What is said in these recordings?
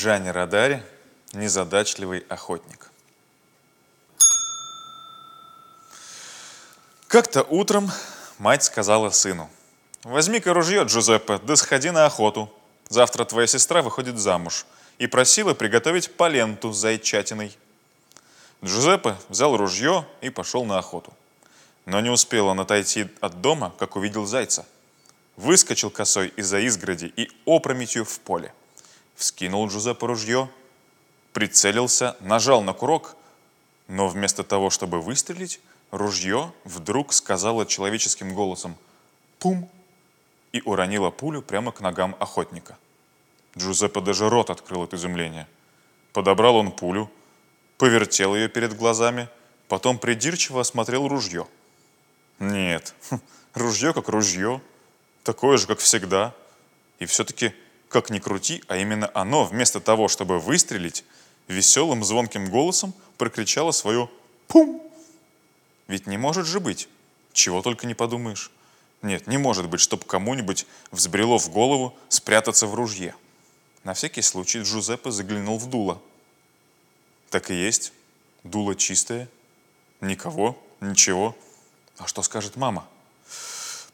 Джани Радари «Незадачливый охотник». Как-то утром мать сказала сыну, «Возьми-ка ружье, Джузеппе, да сходи на охоту. Завтра твоя сестра выходит замуж» и просила приготовить поленту с зайчатиной. Джузеппе взял ружье и пошел на охоту. Но не успел он отойти от дома, как увидел зайца. Выскочил косой из-за изгороди и опрометью в поле. Вскинул Джузеппе ружье, прицелился, нажал на курок, но вместо того, чтобы выстрелить, ружье вдруг сказала человеческим голосом «Пум!» и уронила пулю прямо к ногам охотника. Джузеппе даже рот открыл от изумления. Подобрал он пулю, повертел ее перед глазами, потом придирчиво осмотрел ружье. Нет, ружье как ружье, такое же, как всегда. И все-таки, как ни крути, а именно оно, вместо того, чтобы выстрелить, веселым звонким голосом прокричало свое «Пум!». Ведь не может же быть, чего только не подумаешь. Нет, не может быть, чтобы кому-нибудь взбрело в голову спрятаться в ружье. На всякий случай Джузеппе заглянул в дуло. Так и есть. Дуло чистое. Никого, ничего. А что скажет мама?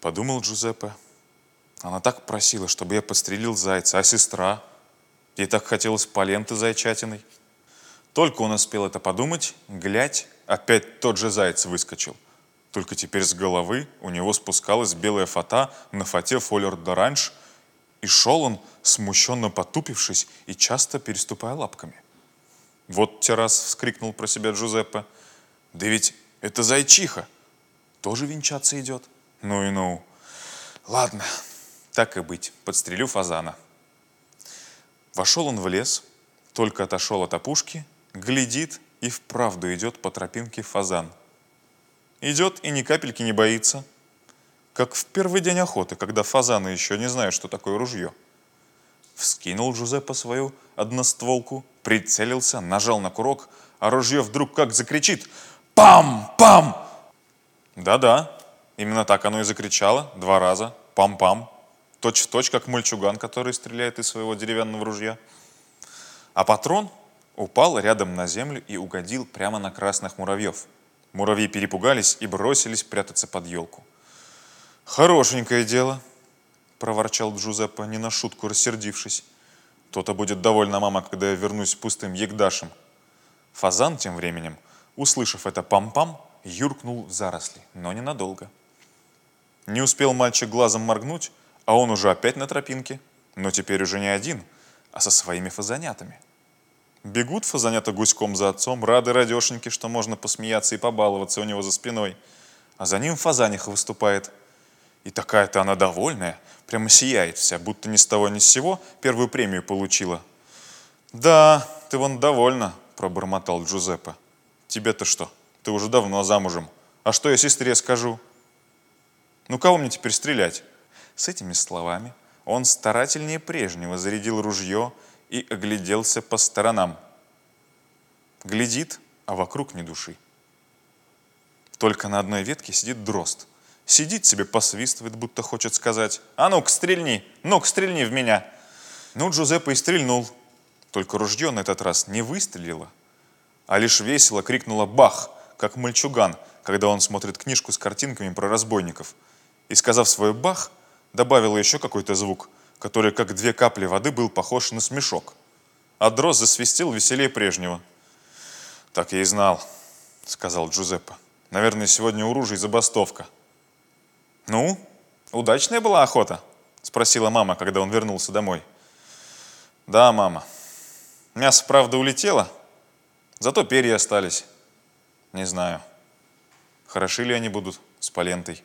Подумал Джузеппе. Она так просила, чтобы я подстрелил зайца, а сестра? Ей так хотелось поленты зайчатиной. Только он успел это подумать, глядь, опять тот же заяц выскочил. Только теперь с головы у него спускалась белая фата на фате фолер d'orange – и шел он, смущенно потупившись и часто переступая лапками. «Вот те раз!» — вскрикнул про себя Джузеппе. «Да ведь это зайчиха! Тоже венчаться идет!» «Ну и ну! Ладно, так и быть, подстрелю фазана!» Вошел он в лес, только отошел от опушки, глядит и вправду идет по тропинке фазан. Идет и ни капельки не боится — как в первый день охоты, когда фазаны еще не знают, что такое ружье. Вскинул Джузеппе свою одностволку, прицелился, нажал на курок, а ружье вдруг как закричит «Пам! Пам!» Да-да, именно так оно и закричало два раза «Пам-пам!» Точь в точь, как мальчуган, который стреляет из своего деревянного ружья. А патрон упал рядом на землю и угодил прямо на красных муравьев. Муравьи перепугались и бросились прятаться под елку. «Хорошенькое дело», — проворчал Джузеппе, не на шутку рассердившись. «То-то будет довольна мама, когда я вернусь пустым егдашем». Фазан тем временем, услышав это пам-пам, юркнул в заросли, но ненадолго. Не успел мальчик глазом моргнуть, а он уже опять на тропинке, но теперь уже не один, а со своими фазанятами. Бегут фазанята гуськом за отцом, рады радешеньки, что можно посмеяться и побаловаться у него за спиной, а за ним фазаниха выступает – и такая-то она довольная, прямо сияет вся, будто ни с того ни с сего первую премию получила. «Да, ты вон довольна», — пробормотал Джузеппе. «Тебе-то что? Ты уже давно замужем. А что я сестре скажу?» «Ну кого мне теперь стрелять?» С этими словами он старательнее прежнего зарядил ружье и огляделся по сторонам. Глядит, а вокруг ни души. Только на одной ветке сидит дрозд — Сидит себе, посвистывает, будто хочет сказать, «А ну-ка, стрельни! Ну-ка, стрельни в меня!» Ну, Джузеппе и стрельнул. Только ружье на этот раз не выстрелило, а лишь весело крикнуло «Бах!», как мальчуган, когда он смотрит книжку с картинками про разбойников. И, сказав свой «бах», добавила еще какой-то звук, который, как две капли воды, был похож на смешок. А дрозд засвистел веселее прежнего. «Так я и знал», — сказал Джузеппе. «Наверное, сегодня у ружей забастовка». «Ну, удачная была охота?» — спросила мама, когда он вернулся домой. «Да, мама. Мясо, правда, улетело, зато перья остались. Не знаю, хороши ли они будут с полентой».